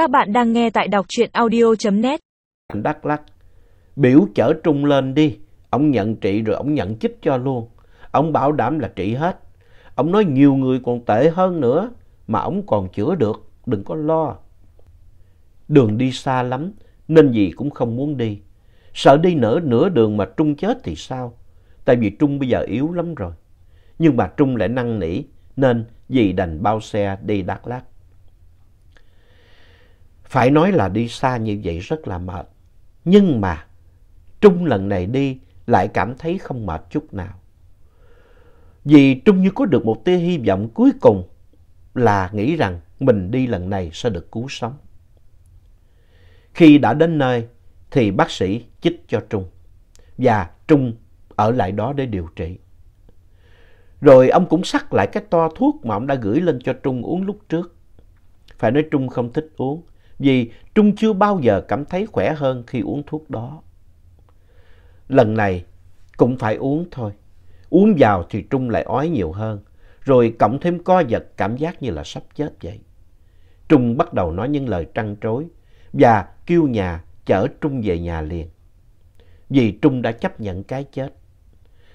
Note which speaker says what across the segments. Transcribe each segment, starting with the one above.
Speaker 1: Các bạn đang nghe tại đọc truyện audio.net.
Speaker 2: Đắk Lắk biểu chở Trung lên đi. Ông nhận trị rồi ông nhận chích cho luôn. Ông bảo đảm là trị hết. Ông nói nhiều người còn tệ hơn nữa, mà ông còn chữa được. Đừng có lo. Đường đi xa lắm, nên gì cũng không muốn đi. Sợ đi nửa nửa đường mà Trung chết thì sao? Tại vì Trung bây giờ yếu lắm rồi. Nhưng mà Trung lại năn nỉ, nên dì đành bao xe đi Đắk Lắk. Phải nói là đi xa như vậy rất là mệt. Nhưng mà, Trung lần này đi lại cảm thấy không mệt chút nào. Vì Trung như có được một tia hy vọng cuối cùng là nghĩ rằng mình đi lần này sẽ được cứu sống. Khi đã đến nơi thì bác sĩ chích cho Trung và Trung ở lại đó để điều trị. Rồi ông cũng sắc lại cái to thuốc mà ông đã gửi lên cho Trung uống lúc trước. Phải nói Trung không thích uống vì Trung chưa bao giờ cảm thấy khỏe hơn khi uống thuốc đó. Lần này cũng phải uống thôi. Uống vào thì Trung lại ói nhiều hơn, rồi cộng thêm co giật cảm giác như là sắp chết vậy. Trung bắt đầu nói những lời trăn trối và kêu nhà chở Trung về nhà liền. Vì Trung đã chấp nhận cái chết.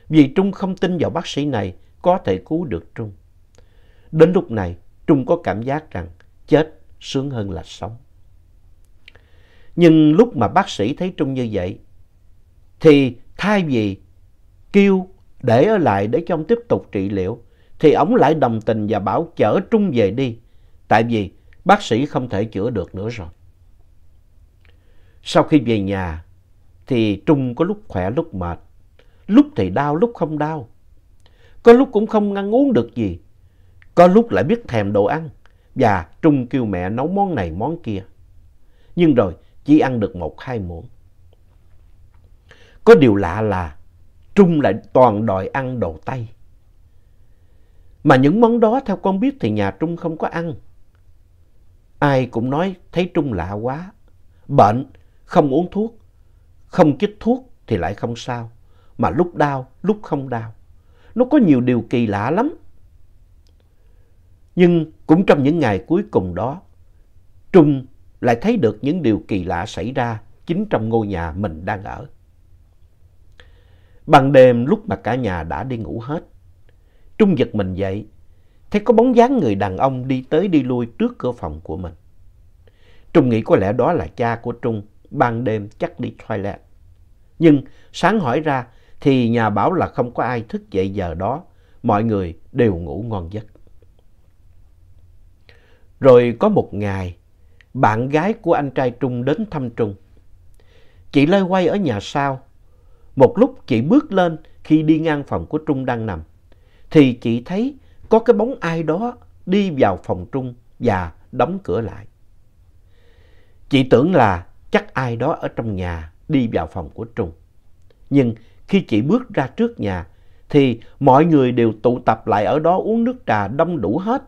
Speaker 2: Vì Trung không tin vào bác sĩ này có thể cứu được Trung. Đến lúc này, Trung có cảm giác rằng chết sướng hơn là sống. Nhưng lúc mà bác sĩ thấy Trung như vậy, thì thay vì kêu để ở lại để cho ông tiếp tục trị liệu, thì ông lại đồng tình và bảo chở Trung về đi, tại vì bác sĩ không thể chữa được nữa rồi. Sau khi về nhà, thì Trung có lúc khỏe lúc mệt, lúc thì đau lúc không đau. Có lúc cũng không ăn uống được gì, có lúc lại biết thèm đồ ăn và Trung kêu mẹ nấu món này món kia. Nhưng rồi chỉ ăn được một hai muỗng. Có điều lạ là Trung lại toàn đòi ăn đồ Tây. Mà những món đó theo con biết thì nhà Trung không có ăn. Ai cũng nói thấy Trung lạ quá. Bệnh, không uống thuốc. Không chích thuốc thì lại không sao. Mà lúc đau, lúc không đau. Nó có nhiều điều kỳ lạ lắm. Nhưng cũng trong những ngày cuối cùng đó, Trung lại thấy được những điều kỳ lạ xảy ra chính trong ngôi nhà mình đang ở. Ban đêm lúc mà cả nhà đã đi ngủ hết, Trung giật mình dậy, thấy có bóng dáng người đàn ông đi tới đi lui trước cửa phòng của mình. Trung nghĩ có lẽ đó là cha của Trung, ban đêm chắc đi toilet. Nhưng sáng hỏi ra thì nhà bảo là không có ai thức dậy giờ đó, mọi người đều ngủ ngon giấc. Rồi có một ngày, bạn gái của anh trai Trung đến thăm Trung. Chị lơi quay ở nhà sau. Một lúc chị bước lên khi đi ngang phòng của Trung đang nằm, thì chị thấy có cái bóng ai đó đi vào phòng Trung và đóng cửa lại. Chị tưởng là chắc ai đó ở trong nhà đi vào phòng của Trung. Nhưng khi chị bước ra trước nhà thì mọi người đều tụ tập lại ở đó uống nước trà đông đủ hết.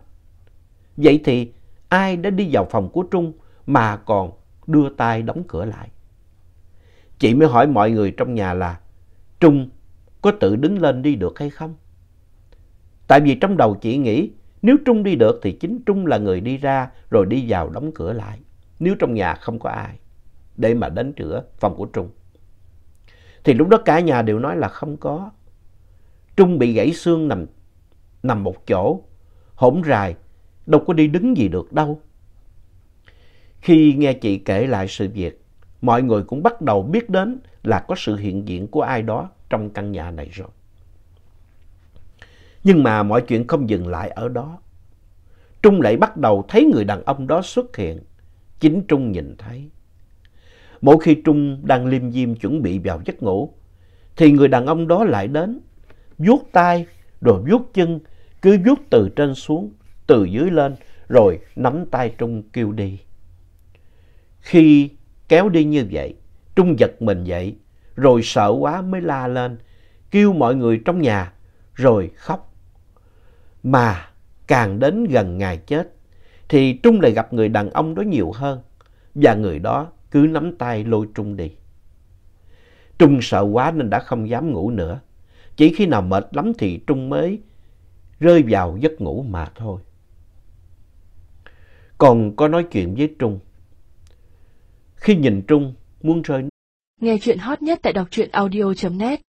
Speaker 2: Vậy thì ai đã đi vào phòng của Trung mà còn đưa tay đóng cửa lại. Chị mới hỏi mọi người trong nhà là Trung có tự đứng lên đi được hay không? Tại vì trong đầu chị nghĩ nếu Trung đi được thì chính Trung là người đi ra rồi đi vào đóng cửa lại. Nếu trong nhà không có ai để mà đến chữa phòng của Trung. Thì lúc đó cả nhà đều nói là không có. Trung bị gãy xương nằm, nằm một chỗ, hỗn rài, đâu có đi đứng gì được đâu. Khi nghe chị kể lại sự việc, mọi người cũng bắt đầu biết đến là có sự hiện diện của ai đó trong căn nhà này rồi. Nhưng mà mọi chuyện không dừng lại ở đó. Trung lại bắt đầu thấy người đàn ông đó xuất hiện. Chính Trung nhìn thấy. Mỗi khi Trung đang liêm diêm chuẩn bị vào giấc ngủ, thì người đàn ông đó lại đến, vuốt tay, rồi vuốt chân, cứ vuốt từ trên xuống, từ dưới lên, rồi nắm tay Trung kêu đi. Khi kéo đi như vậy, Trung giật mình dậy, rồi sợ quá mới la lên, kêu mọi người trong nhà, rồi khóc. Mà càng đến gần ngày chết, thì Trung lại gặp người đàn ông đó nhiều hơn, và người đó cứ nắm tay lôi Trung đi. Trung sợ quá nên đã không dám ngủ nữa. Chỉ khi nào mệt lắm thì Trung mới rơi vào giấc ngủ mà thôi còn có nói chuyện với Trung. Khi nhìn Trung, muốn rơi.
Speaker 3: Nghe chuyện hot nhất tại đọc truyện audio.net